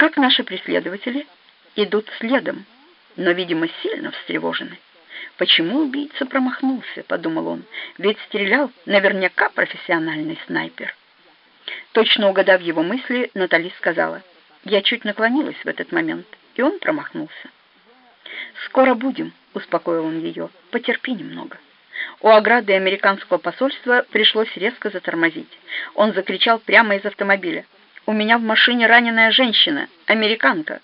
Как наши преследователи идут следом, но, видимо, сильно встревожены. «Почему убийца промахнулся?» — подумал он. «Ведь стрелял наверняка профессиональный снайпер». Точно угадав его мысли, Натали сказала, «Я чуть наклонилась в этот момент, и он промахнулся». «Скоро будем», — успокоил он ее, — «потерпи немного». У ограды американского посольства пришлось резко затормозить. Он закричал прямо из автомобиля. «У меня в машине раненая женщина, американка!»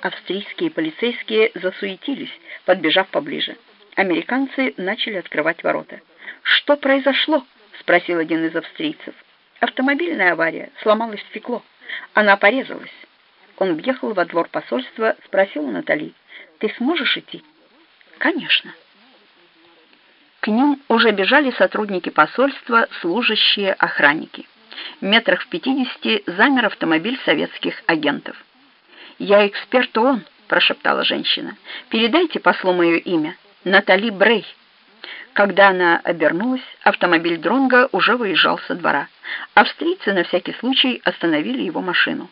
Австрийские полицейские засуетились, подбежав поближе. Американцы начали открывать ворота. «Что произошло?» — спросил один из австрийцев. «Автомобильная авария. Сломалось стекло. Она порезалась». Он въехал во двор посольства, спросил у Натали. «Ты сможешь идти?» «Конечно». К ним уже бежали сотрудники посольства, служащие, охранники. Метрах в пятидесяти замер автомобиль советских агентов. «Я эксперт ООН», — прошептала женщина. «Передайте послу мое имя. Натали Брей». Когда она обернулась, автомобиль Дронга уже выезжал со двора. Австрийцы на всякий случай остановили его машину.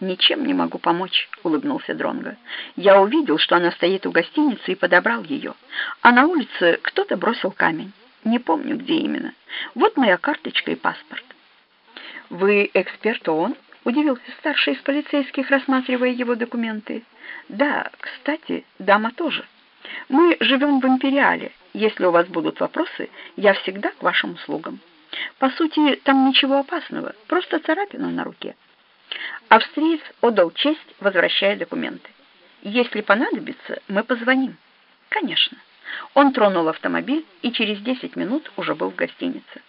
«Ничем не могу помочь», — улыбнулся Дронго. «Я увидел, что она стоит у гостиницы и подобрал ее. А на улице кто-то бросил камень. Не помню, где именно. Вот моя карточка и паспорт». «Вы эксперт ООН?» — удивился старший из полицейских, рассматривая его документы. «Да, кстати, дама тоже. Мы живем в Империале. Если у вас будут вопросы, я всегда к вашим услугам. По сути, там ничего опасного, просто царапина на руке». Австриец отдал честь, возвращая документы. «Если понадобится, мы позвоним». «Конечно». Он тронул автомобиль и через 10 минут уже был в гостинице.